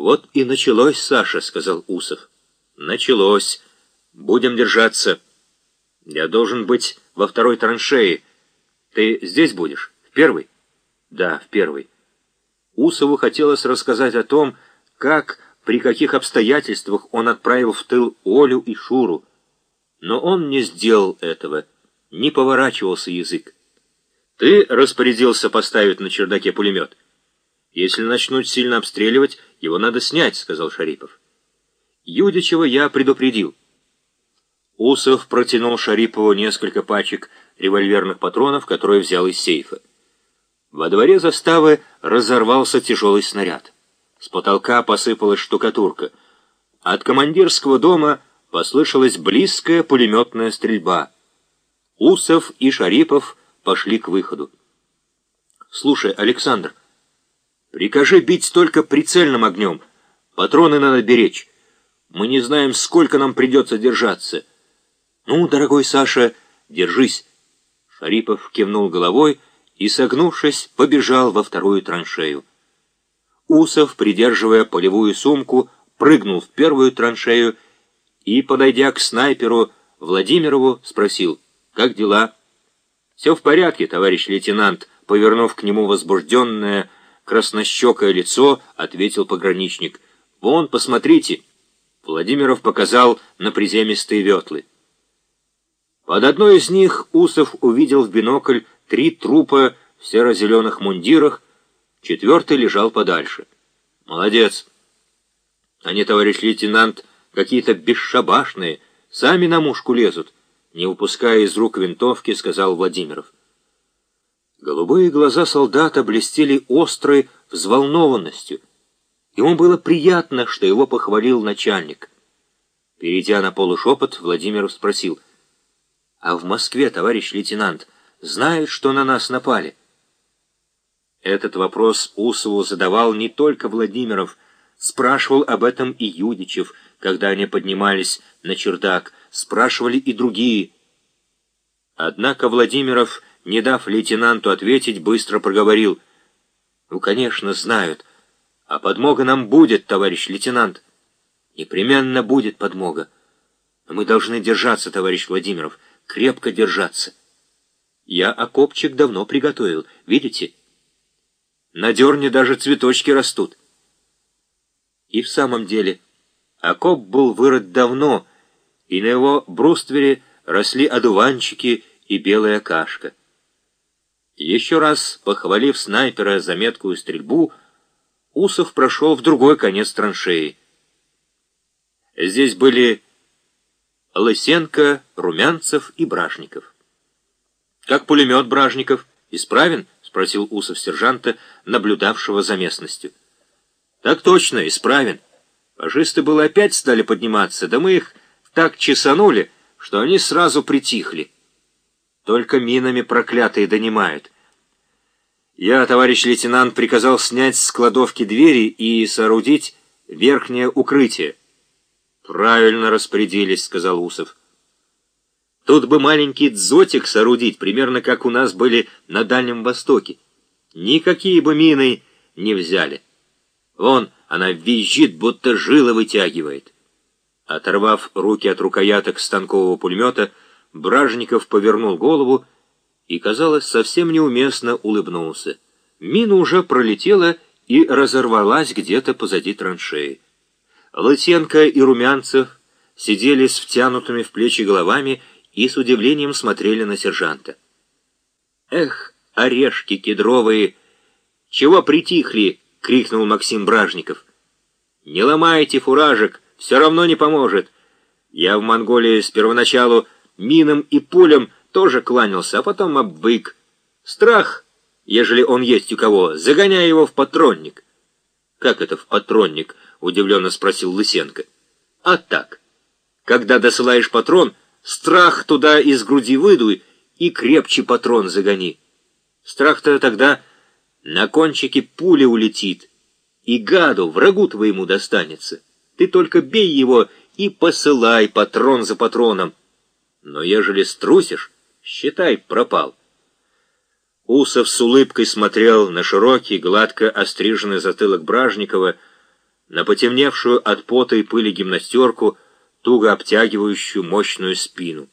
«Вот и началось, Саша», — сказал Усов. «Началось. Будем держаться. Я должен быть во второй траншее. Ты здесь будешь? В первой?» «Да, в первой». Усову хотелось рассказать о том, как, при каких обстоятельствах он отправил в тыл Олю и Шуру. Но он не сделал этого, не поворачивался язык. «Ты распорядился поставить на чердаке пулемет?» «Если начнут сильно обстреливать, его надо снять», — сказал Шарипов. «Юдичева я предупредил». Усов протянул Шарипову несколько пачек револьверных патронов, которые взял из сейфа. Во дворе заставы разорвался тяжелый снаряд. С потолка посыпалась штукатурка. От командирского дома послышалась близкая пулеметная стрельба. Усов и Шарипов пошли к выходу. «Слушай, Александр, Прикажи бить только прицельным огнем. Патроны надо беречь. Мы не знаем, сколько нам придется держаться. Ну, дорогой Саша, держись. Шарипов кивнул головой и, согнувшись, побежал во вторую траншею. Усов, придерживая полевую сумку, прыгнул в первую траншею и, подойдя к снайперу Владимирову, спросил, «Как дела?» «Все в порядке, товарищ лейтенант», повернув к нему возбужденное, краснощекое лицо, ответил пограничник. «Вон, посмотрите!» Владимиров показал на приземистые ветлы. Под одной из них Усов увидел в бинокль три трупа в серо-зеленых мундирах, четвертый лежал подальше. «Молодец!» «Они, товарищ лейтенант, какие-то бесшабашные, сами на мушку лезут», не упуская из рук винтовки, сказал Владимиров. Голубые глаза солдата блестели острой взволнованностью. Ему было приятно, что его похвалил начальник. Перейдя на полушепот, Владимир спросил, «А в Москве, товарищ лейтенант, знают, что на нас напали?» Этот вопрос Усову задавал не только Владимиров, спрашивал об этом и Юдичев, когда они поднимались на чердак, спрашивали и другие. Однако Владимиров не дав лейтенанту ответить, быстро проговорил. «Ну, конечно, знают. А подмога нам будет, товарищ лейтенант. Непременно будет подмога. Но мы должны держаться, товарищ Владимиров, крепко держаться. Я окопчик давно приготовил, видите? На дерне даже цветочки растут». И в самом деле, окоп был вырыт давно, и на его бруствере росли одуванчики и белая кашка. Еще раз похвалив снайпера за меткую стрельбу, Усов прошел в другой конец траншеи. Здесь были Лысенко, Румянцев и Бражников. «Как пулемет Бражников? Исправен?» — спросил Усов сержанта, наблюдавшего за местностью. «Так точно, исправен. Фашисты было опять стали подниматься, да мы их так чесанули, что они сразу притихли». Только минами проклятые донимают. Я, товарищ лейтенант, приказал снять с кладовки двери и соорудить верхнее укрытие. Правильно распорядились, сказал Усов. Тут бы маленький дзотик соорудить, примерно как у нас были на Дальнем Востоке. Никакие бы мины не взяли. Вон, она визжит, будто жила вытягивает. Оторвав руки от рукояток станкового пулемета, Бражников повернул голову и, казалось, совсем неуместно улыбнулся. Мина уже пролетела и разорвалась где-то позади траншеи. Лысенко и Румянцев сидели с втянутыми в плечи головами и с удивлением смотрели на сержанта. «Эх, орешки кедровые! Чего притихли?» — крикнул Максим Бражников. «Не ломайте фуражек, все равно не поможет. Я в Монголии с первоначалу минам и пулям тоже кланялся, а потом обвык. Страх, ежели он есть у кого, загоняя его в патронник. «Как это в патронник?» — удивленно спросил Лысенко. «А так. Когда досылаешь патрон, страх туда из груди выдуй и крепче патрон загони. Страх-то тогда на кончике пули улетит, и гаду, врагу твоему достанется. Ты только бей его и посылай патрон за патроном. Но ежели струсишь, считай, пропал. Усов с улыбкой смотрел на широкий, гладко остриженный затылок Бражникова, на потемневшую от пота и пыли гимнастерку, туго обтягивающую мощную спину.